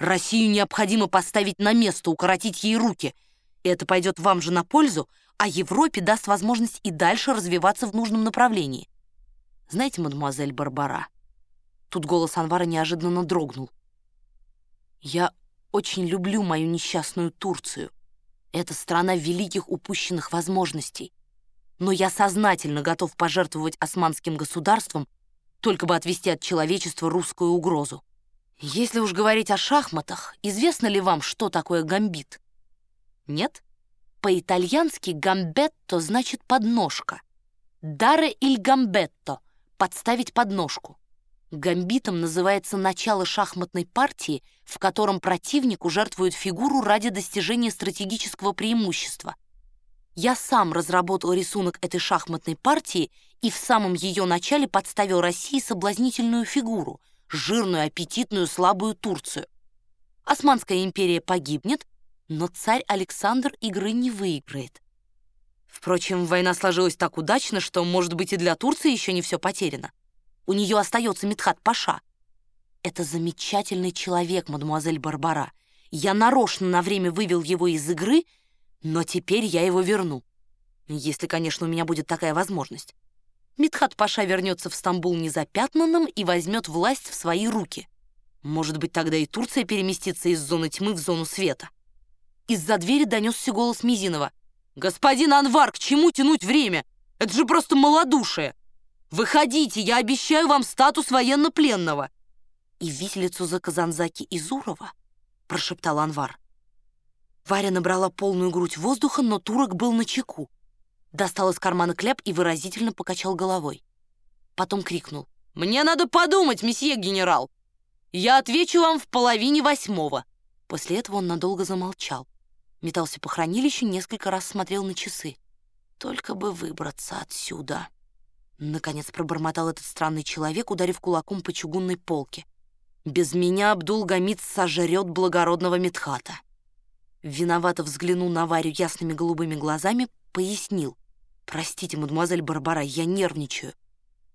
Россию необходимо поставить на место, укоротить ей руки. Это пойдет вам же на пользу, а Европе даст возможность и дальше развиваться в нужном направлении. Знаете, мадемуазель Барбара, тут голос Анвара неожиданно дрогнул. Я очень люблю мою несчастную Турцию. Это страна великих упущенных возможностей. Но я сознательно готов пожертвовать османским государством, только бы отвести от человечества русскую угрозу. Если уж говорить о шахматах, известно ли вам, что такое гамбит? Нет? По-итальянски «гамбетто» значит «подножка». «Даре иль гамбетто» — «подставить подножку». Гамбитом называется начало шахматной партии, в котором противнику жертвует фигуру ради достижения стратегического преимущества. Я сам разработал рисунок этой шахматной партии и в самом ее начале подставил России соблазнительную фигуру — жирную, аппетитную, слабую Турцию. Османская империя погибнет, но царь Александр игры не выиграет. Впрочем, война сложилась так удачно, что, может быть, и для Турции еще не все потеряно. У нее остается Митхат Паша. Это замечательный человек, мадемуазель Барбара. Я нарочно на время вывел его из игры, но теперь я его верну. Если, конечно, у меня будет такая возможность. Митхат Паша вернется в Стамбул незапятнанным и возьмет власть в свои руки. Может быть, тогда и Турция переместится из зоны тьмы в зону света. Из-за двери донесся голос Мизинова. «Господин Анвар, к чему тянуть время? Это же просто малодушие!» «Выходите, я обещаю вам статус военнопленного!» «И виселицу за Казанзаки Изурова?» — прошептал Анвар. Варя набрала полную грудь воздуха, но турок был на чеку. Достал из кармана кляп и выразительно покачал головой. Потом крикнул. «Мне надо подумать, месье генерал! Я отвечу вам в половине восьмого!» После этого он надолго замолчал. Метался по хранилищу, несколько раз смотрел на часы. «Только бы выбраться отсюда!» Наконец пробормотал этот странный человек, ударив кулаком по чугунной полке. «Без меня Абдул-Гамид сожрет благородного Медхата». Виновато взглянул на Варю ясными голубыми глазами, пояснил. «Простите, мадемуазель Барбара, я нервничаю.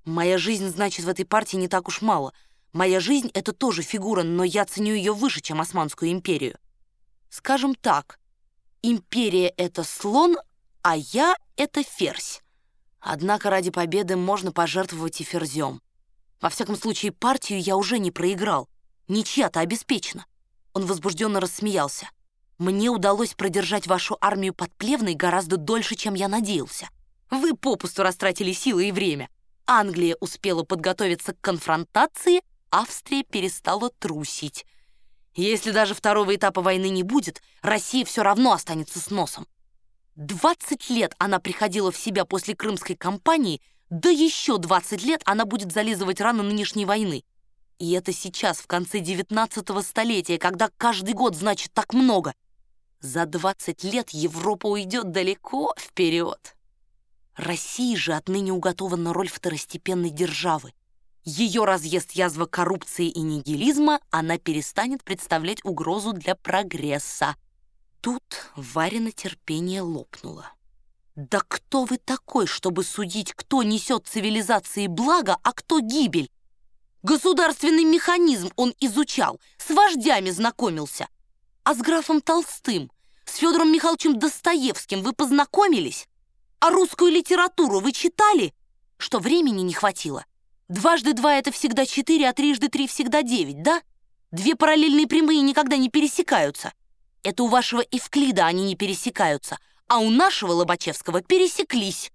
Моя жизнь, значит, в этой партии не так уж мало. Моя жизнь — это тоже фигура, но я ценю ее выше, чем Османскую империю. Скажем так, империя — это слон, а я — это ферзь. Однако ради победы можно пожертвовать и ферзем. Во всяком случае, партию я уже не проиграл. Ничья-то обеспечена. Он возбужденно рассмеялся. Мне удалось продержать вашу армию под Плевной гораздо дольше, чем я надеялся. Вы попусту растратили силы и время. Англия успела подготовиться к конфронтации, Австрия перестала трусить. Если даже второго этапа войны не будет, Россия все равно останется с носом. 20 лет она приходила в себя после Крымской кампании, да еще 20 лет она будет зализывать раны нынешней войны. И это сейчас, в конце 19 столетия, когда каждый год значит так много. За 20 лет Европа уйдет далеко вперед. России же отныне уготована роль второстепенной державы. Ее разъезд язва коррупции и нигилизма, она перестанет представлять угрозу для прогресса. Тут Варина терпение лопнуло. «Да кто вы такой, чтобы судить, кто несет цивилизации благо, а кто гибель? Государственный механизм он изучал, с вождями знакомился. А с графом Толстым, с Федором Михайловичем Достоевским вы познакомились? А русскую литературу вы читали? Что времени не хватило? Дважды два — это всегда четыре, а трижды три — всегда девять, да? Две параллельные прямые никогда не пересекаются. Это у вашего Евклида они не пересекаются, а у нашего Лобачевского пересеклись.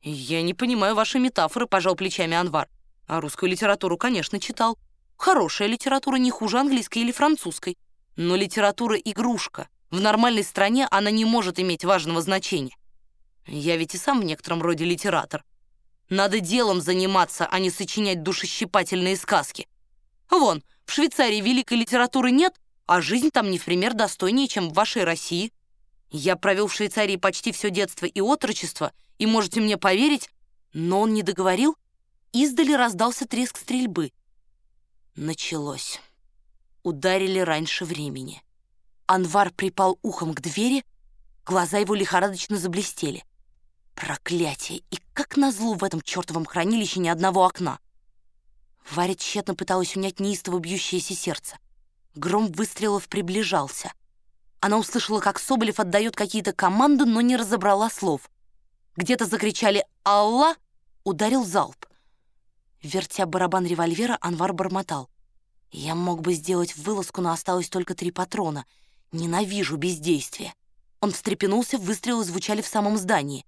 Я не понимаю ваши метафоры, пожал плечами Анвар. А русскую литературу, конечно, читал. Хорошая литература не хуже английской или французской. Но литература — игрушка. В нормальной стране она не может иметь важного значения. Я ведь и сам в некотором роде литератор. Надо делом заниматься, а не сочинять душещипательные сказки. Вон, в Швейцарии великой литературы нет, а жизнь там не в пример достойнее, чем в вашей России. Я провел в Швейцарии почти все детство и отрочество, и можете мне поверить, но он не договорил. Издали раздался треск стрельбы. Началось. Ударили раньше времени. Анвар припал ухом к двери, глаза его лихорадочно заблестели. Проклятие! И как назло в этом чертовом хранилище ни одного окна. Варя тщетно пыталась унять неистово бьющееся сердце. Гром выстрелов приближался. Она услышала, как Соболев отдает какие-то команды, но не разобрала слов. Где-то закричали «Алла!» Ударил залп. Вертя барабан револьвера, Анвар бормотал. «Я мог бы сделать вылазку, но осталось только три патрона. Ненавижу бездействие». Он встрепенулся, выстрелы звучали в самом здании.